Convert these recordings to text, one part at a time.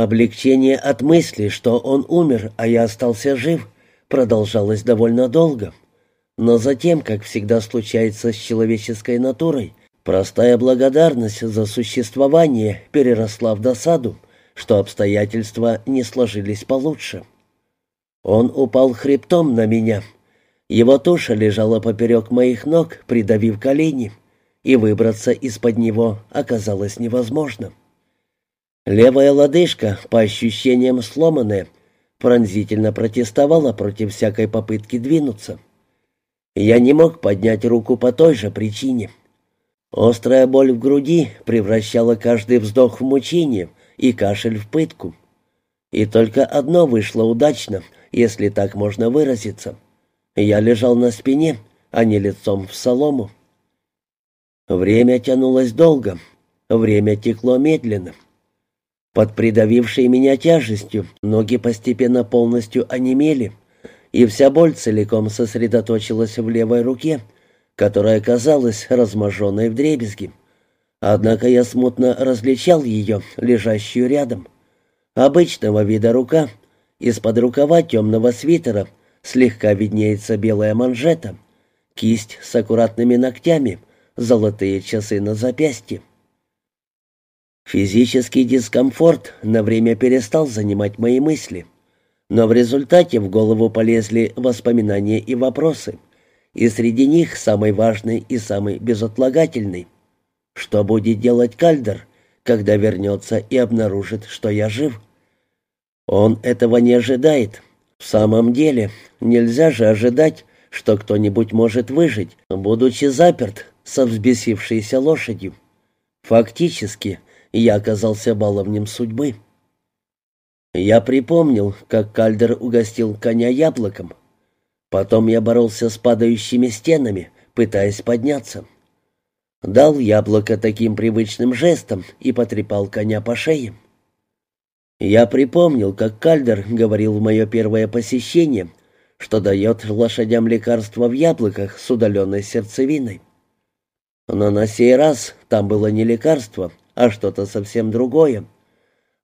Облегчение от мысли, что он умер, а я остался жив, продолжалось довольно долго. Но затем, как всегда случается с человеческой натурой, простая благодарность за существование переросла в досаду, что обстоятельства не сложились получше. Он упал хребтом на меня. Его туша лежала поперек моих ног, придавив колени, и выбраться из-под него оказалось невозможно. Левая лодыжка, по ощущениям сломанная, пронзительно протестовала против всякой попытки двинуться. Я не мог поднять руку по той же причине. Острая боль в груди превращала каждый вздох в мучение и кашель в пытку. И только одно вышло удачно, если так можно выразиться. Я лежал на спине, а не лицом в солому. Время тянулось долго, время текло медленно. Под придавившей меня тяжестью ноги постепенно полностью онемели, и вся боль целиком сосредоточилась в левой руке, которая казалась разможенной вдребезги. Однако я смутно различал ее, лежащую рядом. Обычного вида рука, из-под рукава темного свитера слегка виднеется белая манжета, кисть с аккуратными ногтями, золотые часы на запястье. Физический дискомфорт на время перестал занимать мои мысли, но в результате в голову полезли воспоминания и вопросы, и среди них самый важный и самый безотлагательный. Что будет делать Кальдер, когда вернется и обнаружит, что я жив? Он этого не ожидает. В самом деле, нельзя же ожидать, что кто-нибудь может выжить, будучи заперт со взбесившейся лошадью. Фактически, я оказался баловнем судьбы. Я припомнил, как Кальдер угостил коня яблоком. Потом я боролся с падающими стенами, пытаясь подняться. Дал яблоко таким привычным жестом и потрепал коня по шее. Я припомнил, как Кальдер говорил в мое первое посещение, что дает лошадям лекарства в яблоках с удаленной сердцевиной. Но на сей раз там было не лекарство, а что-то совсем другое.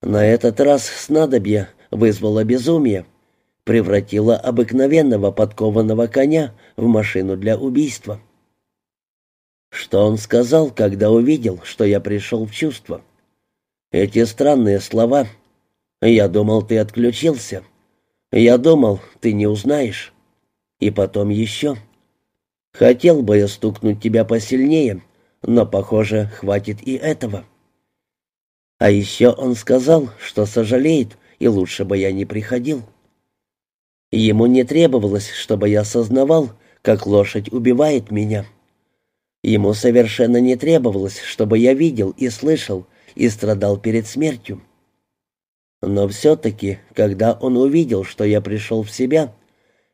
На этот раз снадобье вызвало безумие, превратило обыкновенного подкованного коня в машину для убийства. Что он сказал, когда увидел, что я пришел в чувство? Эти странные слова. «Я думал, ты отключился. Я думал, ты не узнаешь. И потом еще. Хотел бы я стукнуть тебя посильнее, но, похоже, хватит и этого». А еще он сказал, что сожалеет, и лучше бы я не приходил. Ему не требовалось, чтобы я осознавал, как лошадь убивает меня. Ему совершенно не требовалось, чтобы я видел и слышал, и страдал перед смертью. Но все-таки, когда он увидел, что я пришел в себя,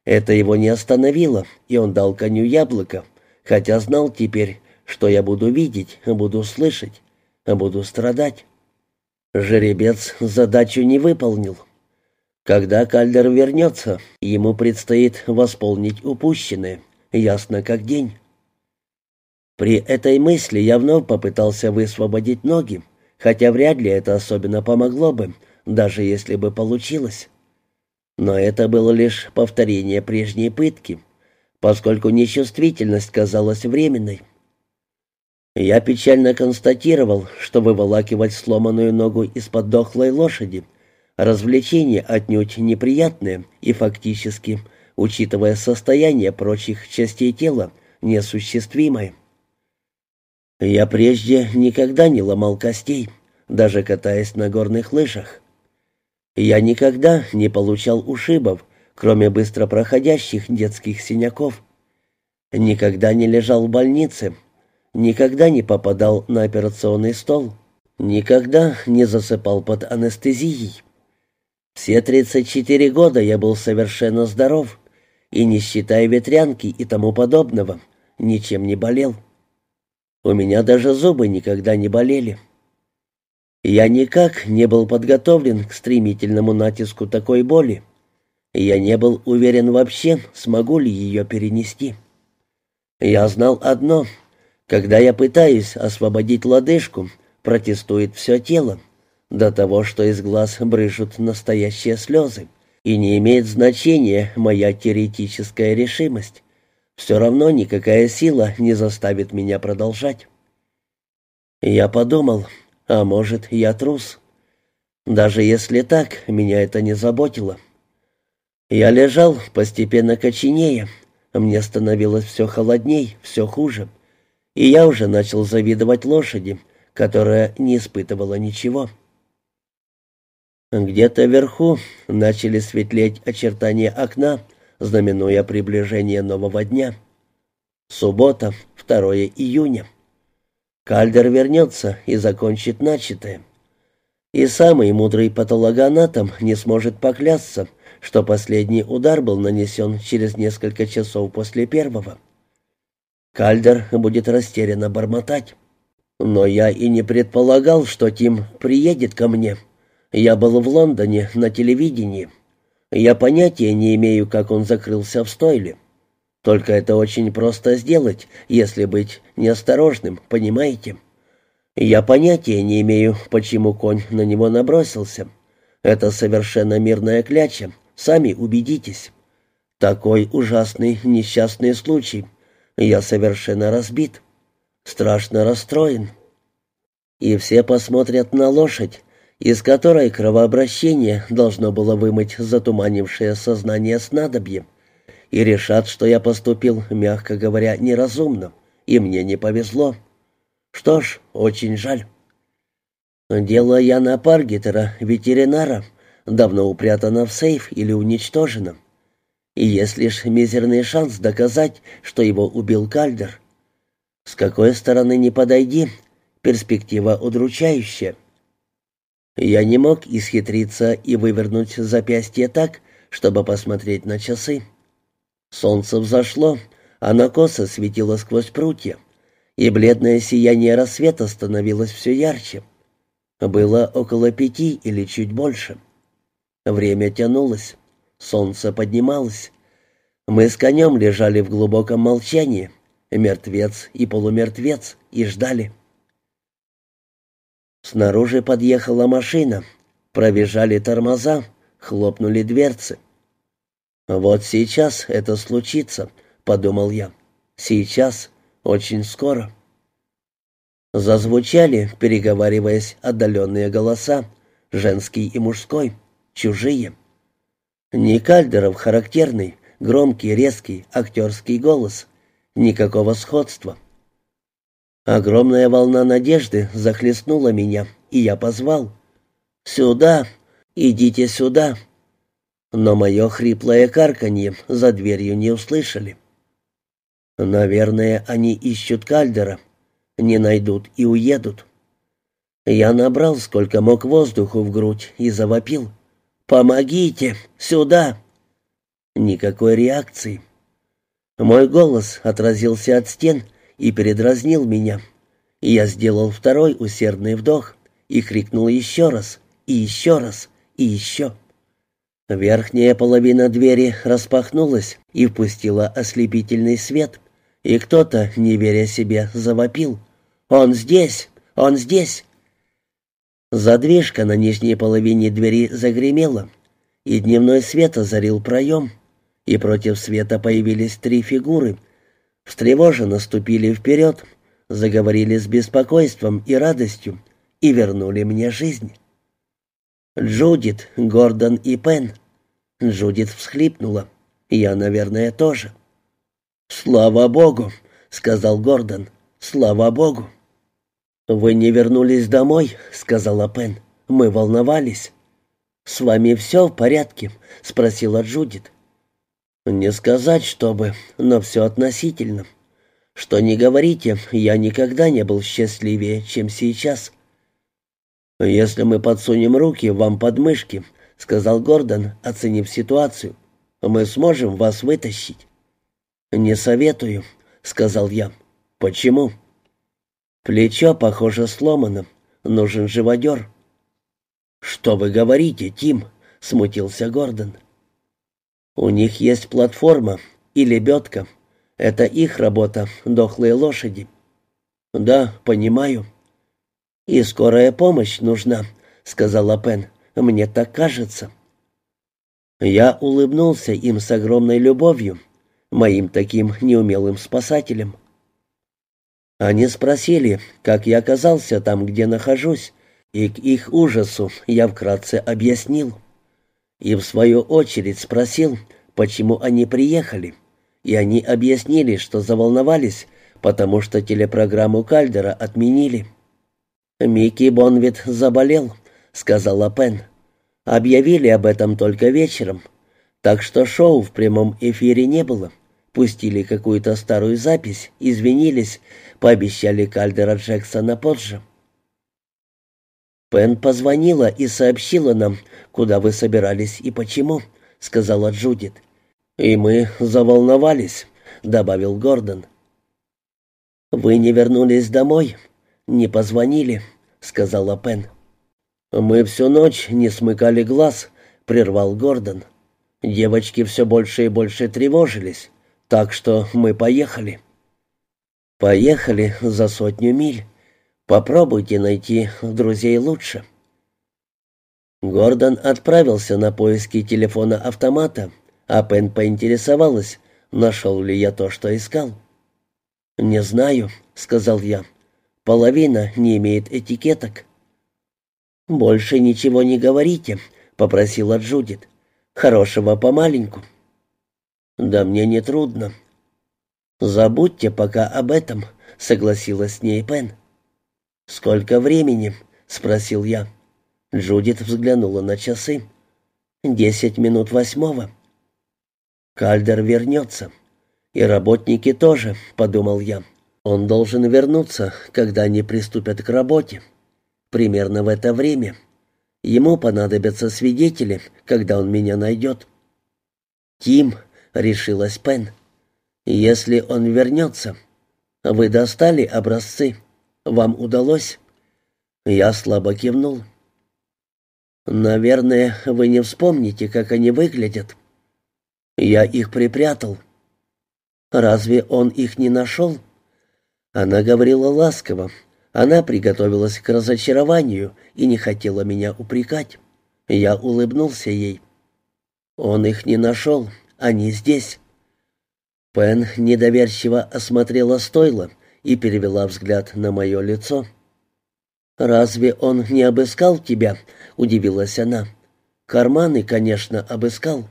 это его не остановило, и он дал коню яблоко, хотя знал теперь, что я буду видеть, буду слышать, буду страдать. Жеребец задачу не выполнил. Когда Кальдер вернется, ему предстоит восполнить упущенное, ясно как день. При этой мысли я вновь попытался высвободить ноги, хотя вряд ли это особенно помогло бы, даже если бы получилось. Но это было лишь повторение прежней пытки, поскольку нечувствительность казалась временной. Я печально констатировал, что выволакивать сломанную ногу из-под дохлой лошади — развлечение отнюдь неприятное и фактически, учитывая состояние прочих частей тела, неосуществимое. Я прежде никогда не ломал костей, даже катаясь на горных лыжах. Я никогда не получал ушибов, кроме быстро проходящих детских синяков. Никогда не лежал в больнице, никогда не попадал на операционный стол, никогда не засыпал под анестезией. Все 34 года я был совершенно здоров, и, не считая ветрянки и тому подобного, ничем не болел. У меня даже зубы никогда не болели. Я никак не был подготовлен к стремительному натиску такой боли. Я не был уверен вообще, смогу ли ее перенести. Я знал одно — когда я пытаюсь освободить лодыжку, протестует все тело. до того, что из глаз брыжут настоящие слезы, и не имеет значения моя теоретическая решимость. Все равно никакая сила не заставит меня продолжать. Я подумал, а может, я трус. Даже если так, меня это не заботило. Я лежал, постепенно коченея. Мне становилось все холодней, все хуже. И я уже начал завидовать лошади, которая не испытывала ничего. Где-то вверху начали светлеть очертания окна, знаменуя приближение нового дня. Суббота, 2 июня. Кальдер вернется и закончит начатое. И самый мудрый патологоанатом не сможет поклясться, что последний удар был нанесен через несколько часов после первого. Кальдер будет растерянно бормотать. Но я и не предполагал, что Тим приедет ко мне. Я был в Лондоне на телевидении. Я понятия не имею, как он закрылся в стойле. Только это очень просто сделать, если быть неосторожным, понимаете? Я понятия не имею, почему конь на него набросился. Это совершенно мирная кляча, сами убедитесь. Такой ужасный несчастный случай. Я совершенно разбит, страшно расстроен. И все посмотрят на лошадь, из которой кровообращение должно было вымыть затуманившее сознание снадобье, и решат, что я поступил, мягко говоря, неразумно, и мне не повезло. Что ж, очень жаль. Дело Яна Паргетера, ветеринара, давно упрятано в сейф или уничтожено. И есть лишь мизерный шанс доказать, что его убил Кальдер. С какой стороны не подойди, перспектива удручающая. Я не мог исхитриться и вывернуть запястье так, чтобы посмотреть на часы. Солнце взошло, а на косо светило сквозь прутья, и бледное сияние рассвета становилось все ярче. Было около пяти или чуть больше. Время тянулось, солнце поднималось. Мы с конем лежали в глубоком молчании, мертвец и полумертвец, и ждали. Снаружи подъехала машина. Пробежали тормоза, хлопнули дверцы. «Вот сейчас это случится», — подумал я. «Сейчас, очень скоро». Зазвучали, переговариваясь, отдаленные голоса, женский и мужской, чужие. Не Кальдеров характерный, громкий, резкий, актерский голос. Никакого сходства. Огромная волна надежды захлестнула меня, и я позвал. «Сюда! Идите сюда!» Но мое хриплое карканье за дверью не услышали. Наверное, они ищут Кальдера. Не найдут и уедут. Я набрал сколько мог воздуху в грудь и завопил. «Помогите! Сюда!» Никакой реакции. Мой голос отразился от стен и передразнил меня. Я сделал второй усердный вдох и крикнул еще раз, и еще раз, и еще. Верхняя половина двери распахнулась и впустила ослепительный свет, и кто-то, не веря себе, завопил. «Он здесь! Он здесь!» Задвижка на нижней половине двери загремела, и дневной свет озарил проем, и против света появились три фигуры — встревоженно ступили вперед, заговорили с беспокойством и радостью и вернули мне жизнь. Джудит, Гордон и Пен. Джудит всхлипнула. Я, наверное, тоже. «Слава Богу!» — сказал Гордон. «Слава Богу!» «Вы не вернулись домой?» — сказала Пен. «Мы волновались». «С вами все в порядке?» — спросила Джудит. «Не сказать, чтобы, но все относительно. Что не говорите, я никогда не был счастливее, чем сейчас». «Если мы подсунем руки вам под мышки», — сказал Гордон, оценив ситуацию, — «мы сможем вас вытащить». «Не советую», — сказал я. «Почему?» «Плечо, похоже, сломано. Нужен живодер». «Что вы говорите, Тим?» — смутился Гордон. У них есть платформа и лебедка. Это их работа, дохлые лошади. Да, понимаю. И скорая помощь нужна, — сказала Пен. «Мне так кажется». Я улыбнулся им с огромной любовью, моим таким неумелым спасателем. Они спросили, как я оказался там, где нахожусь, и к их ужасу я вкратце объяснил. И в свою очередь спросил, почему они приехали, и они объяснили, что заволновались, потому что телепрограмму Кальдера отменили. «Микки Бонвит заболел», — сказала Пен. «Объявили об этом только вечером, так что шоу в прямом эфире не было. Пустили какую-то старую запись, извинились, пообещали Кальдера Джексона позже». «Пен позвонила и сообщила нам, куда вы собирались и почему», — сказала Джудит. «И мы заволновались», — добавил Гордон. «Вы не вернулись домой, не позвонили», — сказала Пен. «Мы всю ночь не смыкали глаз», — прервал Гордон. «Девочки все больше и больше тревожились, так что мы поехали». «Поехали за сотню миль. Попробуйте найти друзей лучше». Гордон отправился на поиски телефона автомата, а Пен поинтересовалась, нашел ли я то, что искал. «Не знаю», — сказал я. «Половина не имеет этикеток». «Больше ничего не говорите», — попросила Джудит. «Хорошего помаленьку». «Да мне не трудно». «Забудьте пока об этом», — согласилась с ней Пен. «Сколько времени?» — спросил я. Джудит взглянула на часы. «Десять минут восьмого». «Кальдер вернется. И работники тоже», — подумал я. «Он должен вернуться, когда они приступят к работе. Примерно в это время. Ему понадобятся свидетели, когда он меня найдет». «Тим», — решилась Пен, — «если он вернется. Вы достали образцы? Вам удалось?» Я слабо кивнул. «Наверное, вы не вспомните, как они выглядят. Я их припрятал». «Разве он их не нашел?» Она говорила ласково. Она приготовилась к разочарованию и не хотела меня упрекать. Я улыбнулся ей. «Он их не нашел. Они здесь». Пен недоверчиво осмотрела стойло и перевела взгляд на мое лицо. «Разве он не обыскал тебя?» — удивилась она. «Карманы, конечно, обыскал».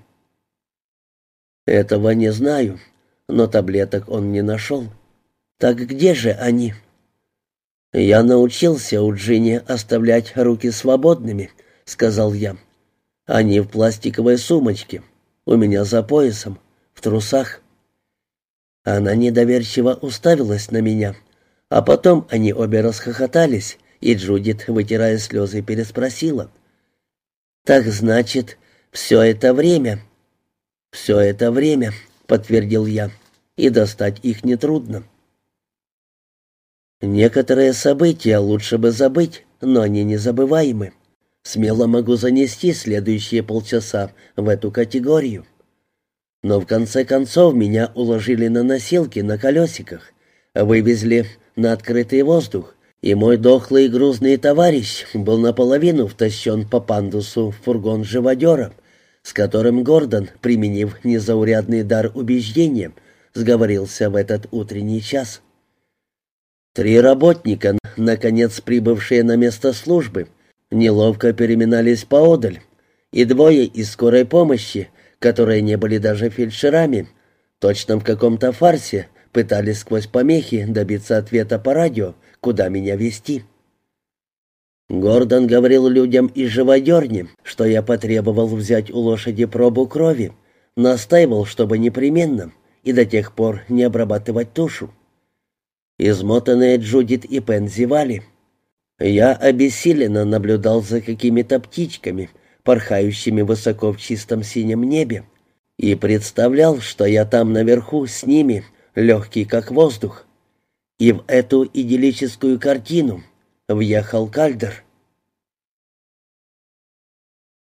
«Этого не знаю, но таблеток он не нашел. Так где же они?» «Я научился у Джинни оставлять руки свободными», — сказал я. «Они в пластиковой сумочке, у меня за поясом, в трусах». Она недоверчиво уставилась на меня, а потом они обе расхохотались, и Джудит, вытирая слезы, переспросила. «Так значит, все это время?» «Все это время», — подтвердил я, — «и достать их нетрудно». Некоторые события лучше бы забыть, но они незабываемы. Смело могу занести следующие полчаса в эту категорию. Но в конце концов меня уложили на носилки на колесиках, вывезли на открытый воздух, и мой дохлый и грузный товарищ был наполовину втащен по пандусу в фургон живодера, с которым Гордон, применив незаурядный дар убеждения, сговорился в этот утренний час. Три работника, наконец прибывшие на место службы, неловко переминались поодаль, и двое из скорой помощи, которые не были даже фельдшерами, точно в каком-то фарсе, пытались сквозь помехи добиться ответа по радио, куда меня вести. Гордон говорил людям из живодерни, что я потребовал взять у лошади пробу крови, настаивал, чтобы непременно, и до тех пор не обрабатывать тушу. Измотанные Джудит и Пен зевали. Я обессиленно наблюдал за какими-то птичками, порхающими высоко в чистом синем небе, и представлял, что я там наверху с ними, легкий как воздух. И в эту идиллическую картину въехал Кальдер.